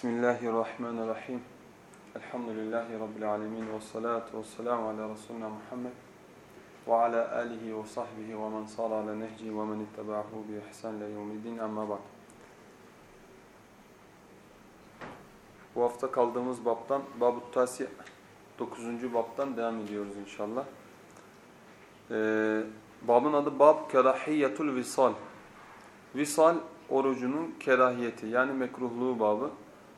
Bismillahirrahmanirrahim. Elhamdülillahi Rabbil alemin. Ve salatu ve selamu ala Resulina Muhammed. Ve ala alihi ve sahbihi ve men sara ala nehci ve men ittaba'ahu bi ihsan ile yevmiddin. Amma ba'd. Bu hafta kaldığımız babdan, Bab-ı Tasi 9. babdan devam ediyoruz inşallah. Ee, babın adı Bab Kerahiyyetul Visal. Visal orucunun kerahiyeti yani mekruhluğu babı.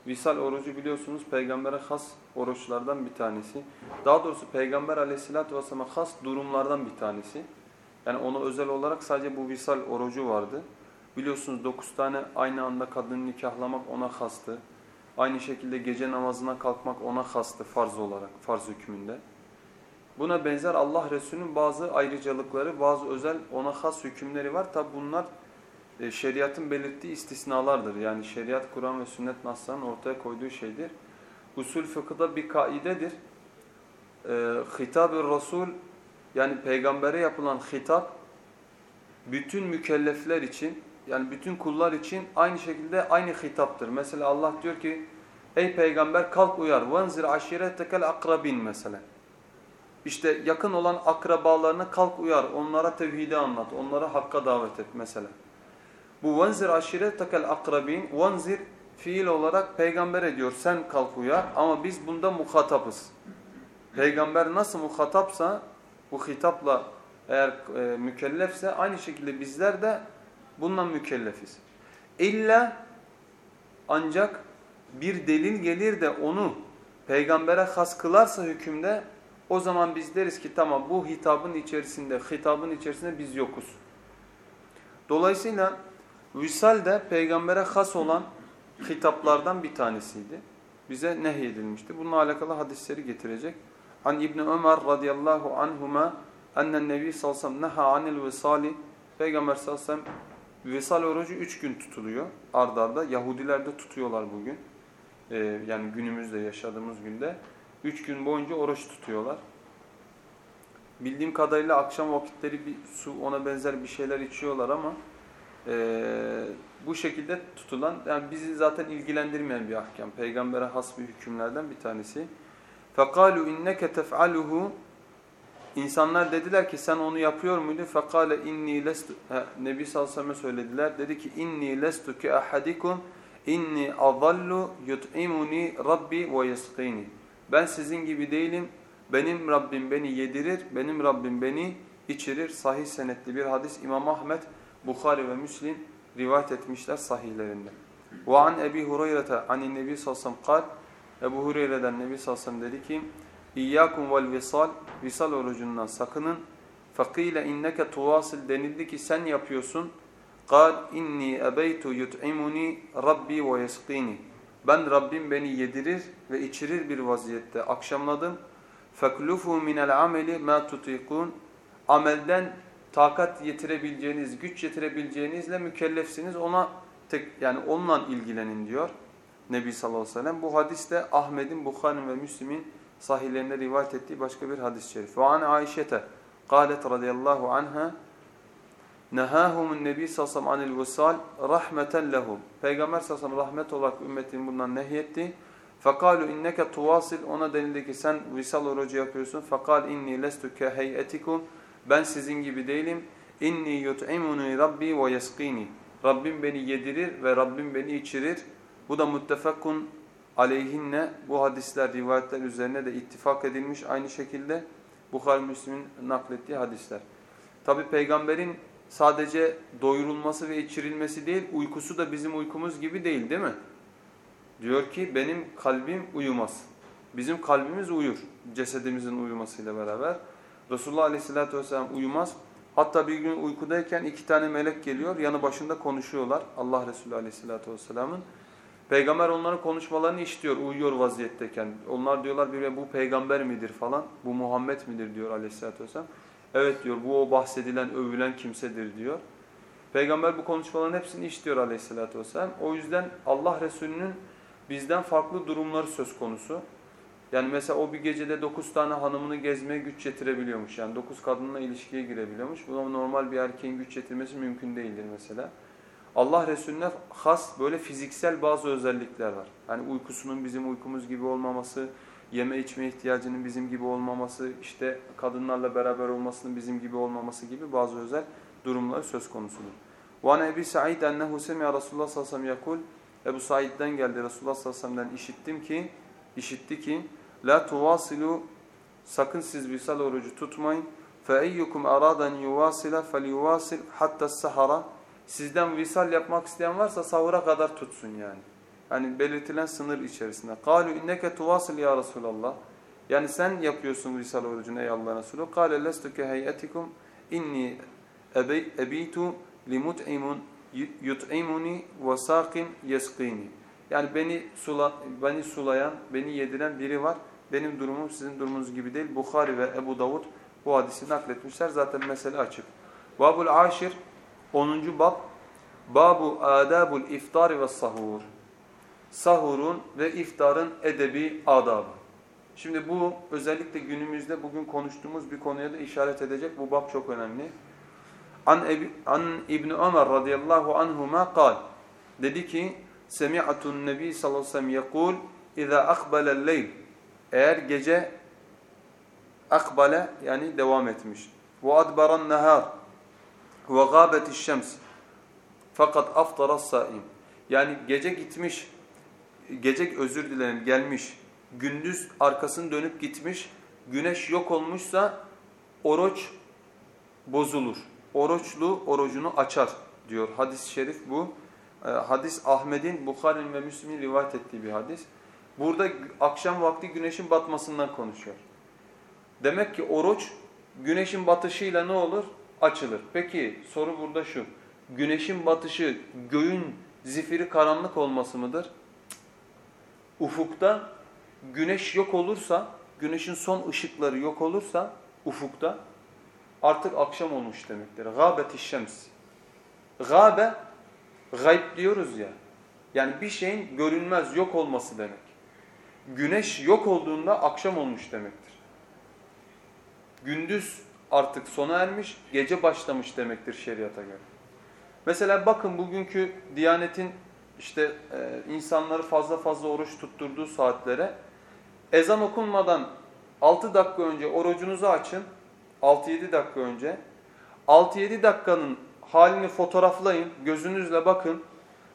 Visal orucu biliyorsunuz peygambere has oruçlardan bir tanesi. Daha doğrusu peygamber aleyhissalatü vesselam'a has durumlardan bir tanesi. Yani ona özel olarak sadece bu visal orucu vardı. Biliyorsunuz dokuz tane aynı anda kadını nikahlamak ona hastı. Aynı şekilde gece namazına kalkmak ona hastı farz olarak, farz hükmünde. Buna benzer Allah Resulü'nün bazı ayrıcalıkları, bazı özel ona has hükümleri var. Tabi bunlar e, şeriatın belirttiği istisnalardır. Yani şeriat, Kur'an ve sünnet naslarının ortaya koyduğu şeydir. Usul fıkıhda bir kaidedir. E, Hitab-ı Resul yani peygambere yapılan hitap bütün mükellefler için yani bütün kullar için aynı şekilde aynı hitaptır. Mesela Allah diyor ki ey peygamber kalk uyar. وَنْزِرْ عَشِيرَتَكَ akrabin mesela. İşte yakın olan akrabalarına kalk uyar. Onlara tevhidi anlat. Onlara hakka davet et mesela. Bu venzir aşiretekel akrabin, venzir fiil olarak peygamber ediyor. Sen kalk uyar ama biz bunda muhatapız. Peygamber nasıl muhatapsa bu hitapla eğer e, mükellefse aynı şekilde bizler de bundan mükellefiz. İlla ancak bir delil gelir de onu peygambere has kılarsa hükümde o zaman biz deriz ki tamam bu hitabın içerisinde, hitabın içerisinde biz yokuz. Dolayısıyla Visal de peygambere has olan hitaplardan bir tanesiydi. Bize nehyedilmişti. Bununla alakalı hadisleri getirecek. An İbn Ömer radıyallahu anhuma ennen nebi sallallahu neha anil visali Peygamber sallallahu aleyhi ve sellem orucu üç gün tutuluyor ardarda. Yahudiler de tutuyorlar bugün. Ee, yani günümüzde yaşadığımız günde. Üç gün boyunca oruç tutuyorlar. Bildiğim kadarıyla akşam vakitleri bir su ona benzer bir şeyler içiyorlar ama e, bu şekilde tutulan, yani bizi zaten ilgilendirmeyen bir ahkam. Peygambere has bir hükümlerden bir tanesi. فَقَالُوا اِنَّكَ تَفْعَلُهُ İnsanlar dediler ki sen onu yapıyor muydun? فَقَالَ اِنِّي لَسْتُ Nebi sallallahu aleyhi ve söylediler. Dedi ki اِنِّي لَسْتُ كَأَحَدِكُمْ اِنِّي اَظَلُّ يُطْعِمُنِي رَبِّي وَيَسْقِينِ Ben sizin gibi değilim. Benim Rabbim beni yedirir, benim Rabbim beni içirir. Sahih senetli bir hadis İmam Ahmet Bukhari ve Müslim rivayet etmişler sahihlerinde. Ve an Ebi Hureyre'te anin Nebi sallallahu aleyhi Ebu Hureyre'den Nebi sallallahu dedi ki İyyâkum vel visal visal orucundan sakının. Fakile inneke tuvasil denildi ki sen yapıyorsun. Kal inni ebeytu yut'imuni rabbi ve yesqini. Ben Rabbim beni yedirir ve içirir bir vaziyette akşamladım. Feklufu minel ameli ma tutikun. Amelden takat yetirebileceğiniz, güç yetirebileceğinizle mükellefsiniz. Ona tek yani onunla ilgilenin diyor Nebi sallallahu aleyhi ve sellem. Bu hadis de Ahmed'in, Bukhari'nin ve Müslim'in sahihlerinde rivayet ettiği başka bir hadis-i şerif. Ve an Ayşe'te قالت radıyallahu anha Nehahumun nebi sallallahu aleyhi ve sellem anil rahmeten lehum. Peygamber sallallahu aleyhi ve sellem rahmet olarak ümmetini bundan nehyetti. Fekalu inneke tuvasil ona denildi ki sen visal orucu yapıyorsun. Fekal inni lestu ke heyetikum ben sizin gibi değilim. İnni yut'imuni rabbi ve yesqini. Rabbim beni yedirir ve Rabbim beni içirir. Bu da muttefakun aleyhinne bu hadisler rivayetler üzerine de ittifak edilmiş aynı şekilde Bukhari Müslim'in naklettiği hadisler. Tabi peygamberin sadece doyurulması ve içirilmesi değil uykusu da bizim uykumuz gibi değil değil mi? Diyor ki benim kalbim uyumaz. Bizim kalbimiz uyur cesedimizin uyumasıyla beraber. Resulullah Aleyhisselatü Vesselam uyumaz. Hatta bir gün uykudayken iki tane melek geliyor, yanı başında konuşuyorlar Allah Resulü Aleyhisselatü Vesselam'ın. Peygamber onların konuşmalarını işitiyor uyuyor vaziyetteyken. Onlar diyorlar bir bu peygamber midir falan, bu Muhammed midir diyor Aleyhisselatü Vesselam. Evet diyor bu o bahsedilen, övülen kimsedir diyor. Peygamber bu konuşmaların hepsini işitiyor Aleyhisselatü Vesselam. O yüzden Allah Resulü'nün bizden farklı durumları söz konusu. Yani mesela o bir gecede dokuz tane hanımını gezmeye güç yetirebiliyormuş. Yani dokuz kadınla ilişkiye girebiliyormuş. Buna normal bir erkeğin güç yetirmesi mümkün değildir mesela. Allah Resulüne has böyle fiziksel bazı özellikler var. Yani uykusunun bizim uykumuz gibi olmaması, yeme içme ihtiyacının bizim gibi olmaması, işte kadınlarla beraber olmasının bizim gibi olmaması gibi bazı özel durumları söz konusudur. وَاَنَ اَبِي سَعِيدَ اَنَّهُ سَمِعَ رَسُولُ اللّٰهِ sallallahu yakul Ebu Said'den geldi Resulullah sallallahu aleyhi ve sellem'den işittim ki, işitti ki La tuvasilu sakın siz visal orucu tutmayın. فَاَيُّكُمْ اَرَادًا يُوَاسِلَ فَلْيُوَاسِلْ حَتَّى السَّحَرَ Sizden visal yapmak isteyen varsa sahura kadar tutsun yani. Yani belirtilen sınır içerisinde. قَالُوا اِنَّكَ تُوَاسِلْ ya Resulallah. Yani sen yapıyorsun visal orucunu ey Allah'ın Resulü. قَالَ لَسْتُ كَهَيَّتِكُمْ اِنِّي اَبِيتُ لِمُتْعِمٌ yut'imuni ve sakin yeskini. Yani beni sula, beni sulayan, beni yediren biri var. benim durumum sizin durumunuz gibi değil. Bukhari ve Ebu Davud bu hadisi nakletmişler. Zaten mesele açık. Babul Aşir 10. bab Babu adabul iftar ve sahur. Sahurun ve iftarın edebi adabı. Şimdi bu özellikle günümüzde bugün konuştuğumuz bir konuya da işaret edecek. Bu bab çok önemli. An, Ebi, an İbn Ömer radıyallahu anhuma kal. Dedi ki Semi'atun Nebi sallallahu aleyhi ve sellem yekul İza akbelel leyl Eğer gece akbale yani devam etmiş. Ve adbaran nehar ve gâbetiş şems fakat aftaras saim. Yani gece gitmiş, gece özür dilerim gelmiş, gündüz arkasını dönüp gitmiş, güneş yok olmuşsa oruç bozulur oruçlu orucunu açar diyor. Hadis-i şerif bu. E, hadis Ahmet'in, Bukhari'nin ve Müslim'in rivayet ettiği bir hadis. Burada akşam vakti güneşin batmasından konuşuyor. Demek ki oruç güneşin batışıyla ne olur? Açılır. Peki soru burada şu. Güneşin batışı göğün zifiri karanlık olması mıdır? Ufukta güneş yok olursa, güneşin son ışıkları yok olursa ufukta artık akşam olmuş demektir. Gâbeti şems. Gâbe, gayb diyoruz ya. Yani bir şeyin görünmez, yok olması demek. Güneş yok olduğunda akşam olmuş demektir. Gündüz artık sona ermiş, gece başlamış demektir şeriata göre. Mesela bakın bugünkü Diyanet'in işte e, insanları fazla fazla oruç tutturduğu saatlere ezan okunmadan 6 dakika önce orucunuzu açın. 6-7 dakika önce 6-7 dakikanın halini fotoğraflayın, gözünüzle bakın.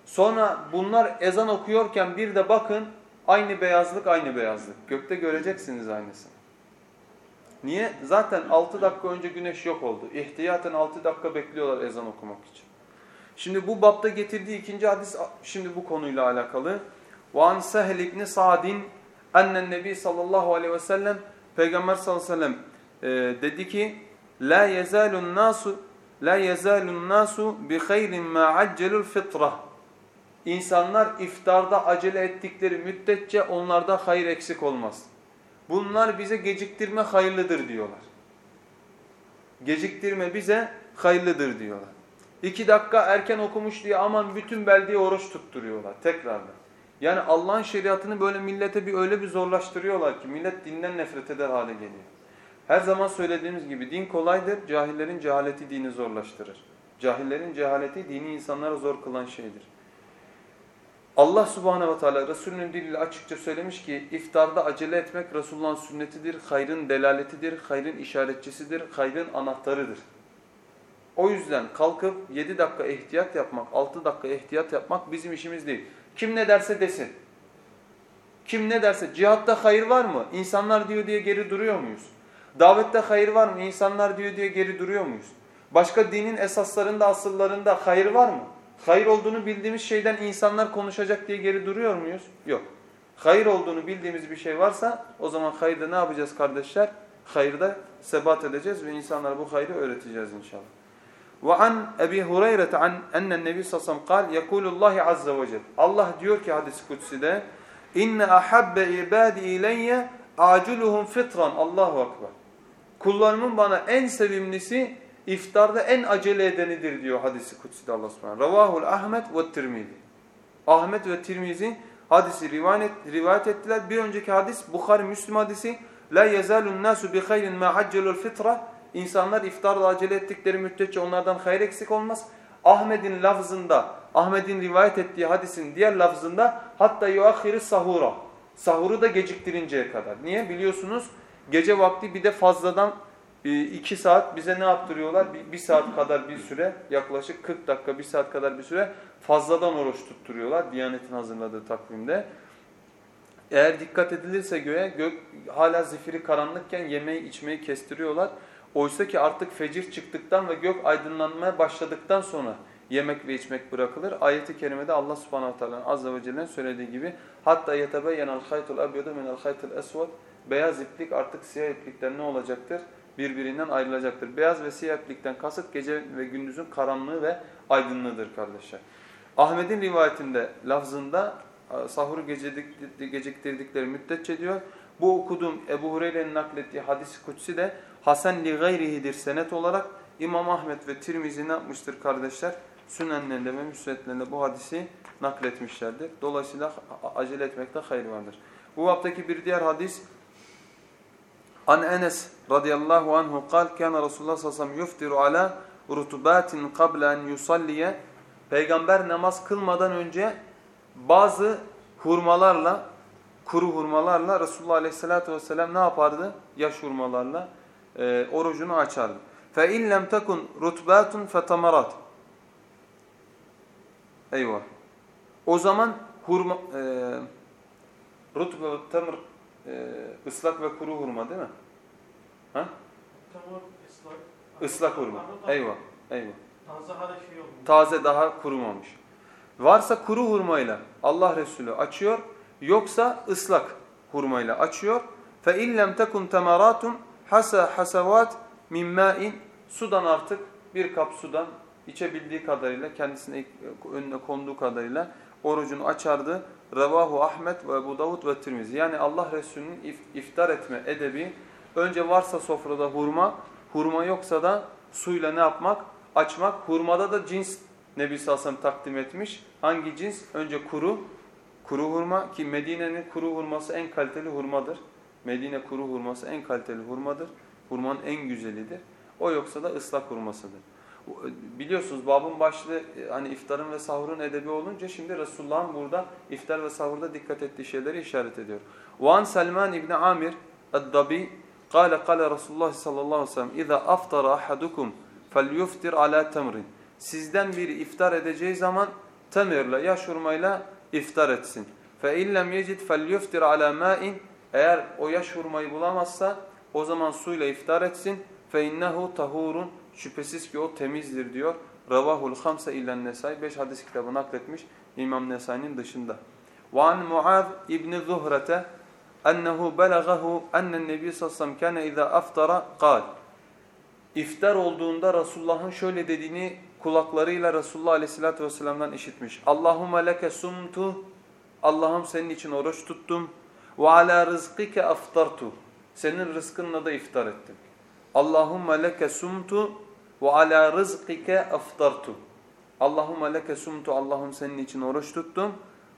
Sonra bunlar ezan okuyorken bir de bakın aynı beyazlık aynı beyazlık. Gökte göreceksiniz aynısını. Niye? Zaten 6 dakika önce güneş yok oldu. İhtiyaten 6 dakika bekliyorlar ezan okumak için. Şimdi bu bapta getirdiği ikinci hadis şimdi bu konuyla alakalı. وَاَنْ سَهْلِ ibn Sa'din اَنَّ النَّبِي sallallahu aleyhi ve sellem Peygamber sallallahu aleyhi ve sellem e, dedi ki la yezalun nasu la yezalun nasu bi hayrin ma accelul fitra. İnsanlar iftarda acele ettikleri müddetçe onlarda hayır eksik olmaz. Bunlar bize geciktirme hayırlıdır diyorlar. Geciktirme bize hayırlıdır diyorlar. İki dakika erken okumuş diye aman bütün beldiye oruç tutturuyorlar tekrardan. Yani Allah'ın şeriatını böyle millete bir öyle bir zorlaştırıyorlar ki millet dinden nefret eder hale geliyor. Her zaman söylediğimiz gibi din kolaydır, cahillerin cehaleti dini zorlaştırır. Cahillerin cehaleti dini insanlara zor kılan şeydir. Allah subhanehu ve teala Resulünün diliyle açıkça söylemiş ki iftarda acele etmek Resulullah'ın sünnetidir, hayrın delaletidir, hayrın işaretçisidir, hayrın anahtarıdır. O yüzden kalkıp 7 dakika ihtiyat yapmak, 6 dakika ihtiyat yapmak bizim işimiz değil. Kim ne derse desin. Kim ne derse cihatta hayır var mı? İnsanlar diyor diye geri duruyor muyuz? Davette hayır var mı? İnsanlar diyor diye geri duruyor muyuz? Başka dinin esaslarında, asıllarında hayır var mı? Hayır olduğunu bildiğimiz şeyden insanlar konuşacak diye geri duruyor muyuz? Yok. Hayır olduğunu bildiğimiz bir şey varsa o zaman hayırda ne yapacağız kardeşler? Hayırda sebat edeceğiz ve insanlara bu hayrı öğreteceğiz inşallah. وعن أبي هريرة عن أن النبي صلى الله عليه وسلم قال يقول الله عز وجل Allah diyor ki hadis kutside inne ahabbe ibadi ileyye aculuhum fitran Allahu ekber. Kullarımın bana en sevimlisi iftarda en acele edenidir diyor hadisi kutsi Allah subhanahu. Ravahul Ahmet ve Tirmizi. Ahmet ve Tirmizi hadisi rivayet, rivayet ettiler. Bir önceki hadis Bukhari Müslim hadisi. La yezalun nasu bi hayrin ma accelul fitra. İnsanlar iftarda acele ettikleri müddetçe onlardan hayır eksik olmaz. Ahmet'in lafzında Ahmet'in rivayet ettiği hadisin diğer lafzında hatta yuahhiru sahura. Sahuru da geciktirinceye kadar. Niye? Biliyorsunuz gece vakti bir de fazladan 2 e, saat bize ne yaptırıyorlar? 1 saat kadar bir süre yaklaşık 40 dakika 1 saat kadar bir süre fazladan oruç tutturuyorlar Diyanet'in hazırladığı takvimde. Eğer dikkat edilirse göğe gök hala zifiri karanlıkken yemeği içmeyi kestiriyorlar. Oysa ki artık fecir çıktıktan ve gök aydınlanmaya başladıktan sonra yemek ve içmek bırakılır. Ayeti kerimede Allah subhanahu teala azze ve celle'nin söylediği gibi hatta yetebeyenel haytul abyadu minel haytul esved beyaz iplik artık siyah iplikten ne olacaktır? Birbirinden ayrılacaktır. Beyaz ve siyah iplikten kasıt gece ve gündüzün karanlığı ve aydınlığıdır kardeşler. Ahmet'in rivayetinde lafzında sahuru geciktirdikleri müddetçe diyor. Bu okuduğum Ebu Hureyre'nin naklettiği hadis-i kutsi de Hasan li gayrihidir senet olarak İmam Ahmet ve Tirmizi ne yapmıştır kardeşler? Sünenlerinde ve müsnetlerinde bu hadisi nakletmişlerdir. Dolayısıyla acele etmekte hayır vardır. Bu vaptaki bir diğer hadis An Enes radıyallahu anhu kal kana Resulullah sallallahu aleyhi ve sellem yuftiru ala rutubatin qabla en yusalliye Peygamber namaz kılmadan önce bazı hurmalarla, kuru hurmalarla Resulullah aleyhissalatu vesselam ne yapardı? Yaş hurmalarla e, orucunu açardı. Fe illem takun rutbatun fetamarat. Eyvah. O zaman hurma e, rutbatun ee, ıslak ve kuru hurma değil mi? Ha? Islak hurma. Eyvah, eyvah. Taze daha kurumamış. Varsa kuru hurmayla Allah Resulü açıyor, yoksa ıslak hurmayla açıyor. Fe illem tekun temaratun hasa hasavat min ma'in sudan artık bir kap sudan içebildiği kadarıyla kendisine önüne konduğu kadarıyla orucunu açardı. Revahu Ahmet ve Ebu Davud ve Tirmizi. Yani Allah Resulü'nün if iftar etme edebi önce varsa sofrada hurma, hurma yoksa da suyla ne yapmak? Açmak. Hurmada da cins Nebi Sallallahu takdim etmiş. Hangi cins? Önce kuru, kuru hurma ki Medine'nin kuru hurması en kaliteli hurmadır. Medine kuru hurması en kaliteli hurmadır. Hurmanın en güzelidir. O yoksa da ıslak hurmasıdır Biliyorsunuz babın başlığı e, hani iftarın ve sahurun edebi olunca şimdi Resulullah'ın burada iftar ve sahurda dikkat ettiği şeyleri işaret ediyor. وَاَنْ سَلْمَانِ İbni Amir الدَّبِي قال قال Resulullah sallallahu aleyhi ve sellem اِذَا أَفْتَرَ أَحَدُكُمْ فَلْيُفْتِرْ عَلَى تَمْرٍ Sizden biri iftar edeceği zaman temirle, yaş hurmayla iftar etsin. فَاِنْ لَمْ يَجِدْ فَلْيُفْتِرْ عَلَى مَاءٍ Eğer o yaş hurmayı bulamazsa o zaman suyla iftar etsin. فَاِنَّهُ tahurun Şüphesiz ki o temizdir diyor. Ravahul Hamsa illen Nesai. Beş hadis kitabı nakletmiş İmam Nesai'nin dışında. وعن معاذ İbn زهرة أنه بلغه أن النبي صلى الله عليه وسلم كان إذا أفطر قال İftar olduğunda Resulullah'ın şöyle dediğini kulaklarıyla Resulullah Aleyhisselatü Vesselam'dan işitmiş. Allahümme leke sumtu Allah'ım senin için oruç tuttum. Ve ala rızkike aftartu. Senin rızkınla da iftar ettim. Allahümme leke sumtu ve ala rızkike aftartu. Allahümme leke sumtu. Allah'ım senin için oruç tuttum.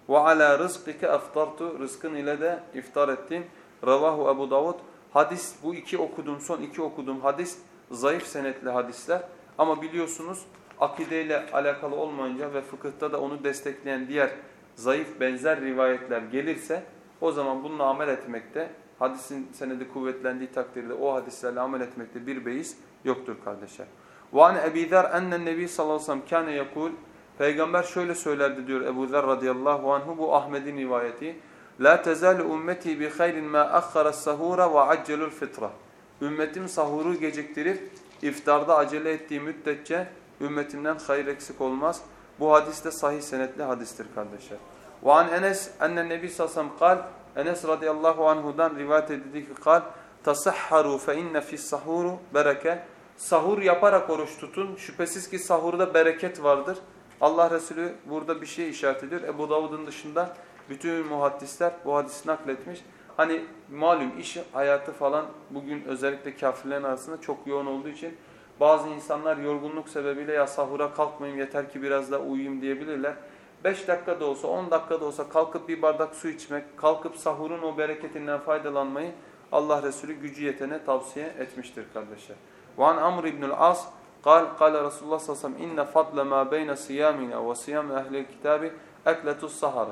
Ve ala rızkike aftartu. Rızkın ile de iftar ettim. Ravahu Ebu Davud. Hadis bu iki okuduğum son iki okuduğum hadis zayıf senetli hadisler. Ama biliyorsunuz akideyle alakalı olmayınca ve fıkıhta da onu destekleyen diğer zayıf benzer rivayetler gelirse o zaman bununla amel etmekte hadisin senedi kuvvetlendiği takdirde o hadislerle amel etmekte bir beis yoktur kardeşler. وَاَنْ اَب۪ي ذَرْ اَنَّ النَّب۪ي sallallahu aleyhi ve sellem كَانَ يَقُولُ Peygamber şöyle söylerdi diyor Ebu Zer radıyallahu anhu bu Ahmet'in rivayeti. La tezalu ummeti bi hayrin ma akhara sahura ve accelul fitra. Ümmetim sahuru geciktirip iftarda acele ettiği müddetçe ümmetimden hayır eksik olmaz. Bu hadis de sahih senetli hadistir kardeşler. Ve an Enes enne Nebi sallallahu aleyhi ve sellem kal Enes radıyallahu anhudan rivayet edildi ki kal tasahharu fe inne fis sahuru bereke sahur yaparak oruç tutun. Şüphesiz ki sahurda bereket vardır. Allah Resulü burada bir şey işaret ediyor. Ebu Davud'un dışında bütün muhaddisler bu hadisi nakletmiş. Hani malum iş hayatı falan bugün özellikle kafirlerin arasında çok yoğun olduğu için bazı insanlar yorgunluk sebebiyle ya sahura kalkmayayım yeter ki biraz da uyuyayım diyebilirler. 5 dakika da olsa 10 dakika da olsa kalkıp bir bardak su içmek, kalkıp sahurun o bereketinden faydalanmayı Allah Resulü gücü yetene tavsiye etmiştir kardeşler. وعن عمرو بن العاص قال قال رسول الله صلى الله عليه وسلم إن فضل ما بين صيامنا وصيام أهل الكتاب أكلة السهر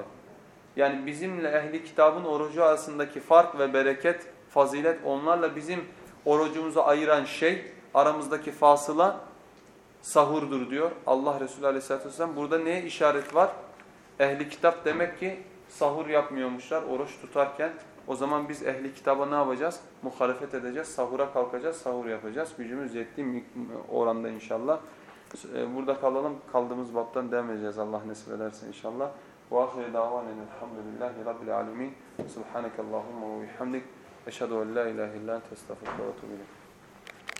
Yani bizimle ehli kitabın orucu arasındaki fark ve bereket, fazilet onlarla bizim orucumuzu ayıran şey aramızdaki fasıla sahurdur diyor Allah Resulü Aleyhisselatü Vesselam. Burada neye işaret var? Ehli kitap demek ki sahur yapmıyormuşlar oruç tutarken. O zaman biz ehli kitaba ne yapacağız? Muhalefet edeceğiz, sahura kalkacağız, sahur yapacağız. Gücümüz yettiği oranda inşallah. Ee, Burada kalalım, kaldığımız baptan devam edeceğiz Allah nasip ederse inşallah. وآخر دعوانا أن الحمد لله رب العالمين سبحانك اللهم وبحمدك أشهد أن لا إله إلا أنت أستغفرك وأتوب إليك